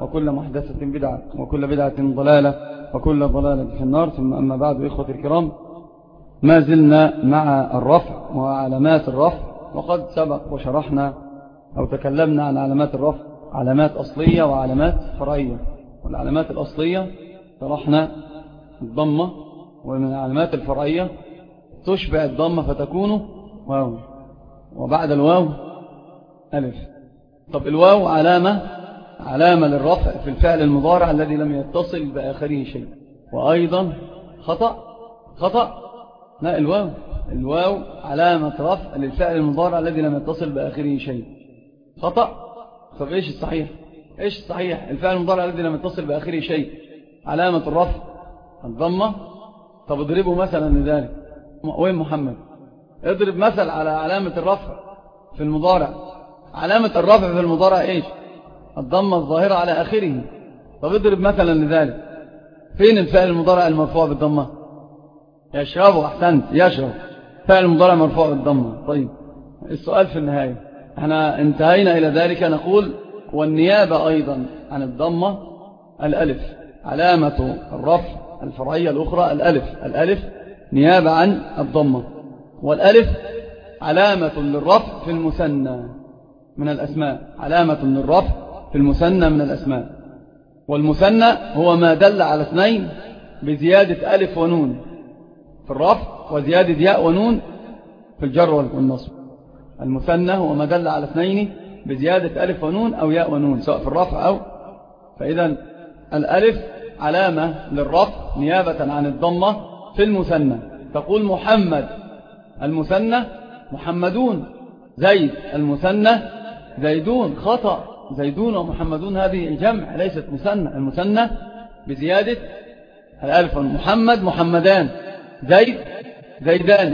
وكل محدثة بدعة وكل بدعة ضلالة وكل ضلالة في النار. ثم أما بعد إخوة الكرام ما زلنا مع الرفع وعلامات الرفع وقد سبق وشرحنا أو تكلمنا عن علامات الرفع علامات أصلية وعلامات فرعية. والعلامات الأصلية شرحنا الضمة ومن العلامات الفرعية تشبع الضمة فتكون واو. وبعد الواو ألف. طب الواو علامة علامة للرفع في الفعل المضارع الذي لم يتصل بآخره شيء. وأيضا خطأ خطأ. لا الواو الواو علامة رفع للفعل المضارع الذي لم يتصل بآخره شيء. خطأ. طب إيش الصحيح؟ إيش الصحيح؟ الفعل المضارع الذي لم يتصل بآخره شيء. علامة الرفع الضمة. طب اضربه مثلا لذلك. وين محمد؟ اضرب مثل على علامة الرفع في المضارع. علامة الرفع في المضارع إيش؟ الضمة الظاهرة على آخره طب اضرب مثلا لذلك. فين الفعل المضارع المرفوع بالضمة؟ يشرب أحسنت يشرب. فعل المضارع مرفوع بالضمة. طيب السؤال في النهاية. إحنا انتهينا إلى ذلك نقول والنيابة أيضا عن الضمة الألف علامة الرفع الفرعية الأخرى الألف. الألف نيابة عن الضمة. والألف علامة للرفع في المثنى من الأسماء علامة للرفع في المثنى من الأسماء. والمثنى هو ما دل على اثنين بزيادة ألف ونون في الرفع وزيادة ياء ونون في الجر والنصب. المثنى هو ما دل على اثنين بزيادة ألف ونون أو ياء ونون سواء في الرفع أو فإذا الألف علامة للرفع نيابة عن الضمة في المثنى. تقول محمد المثنى محمدون زيد المثنى زيدون خطأ. زيدون ومحمدون هذه الجمع ليست مثنى المثنى بزيادة الألف محمد محمدان. زيد زيدان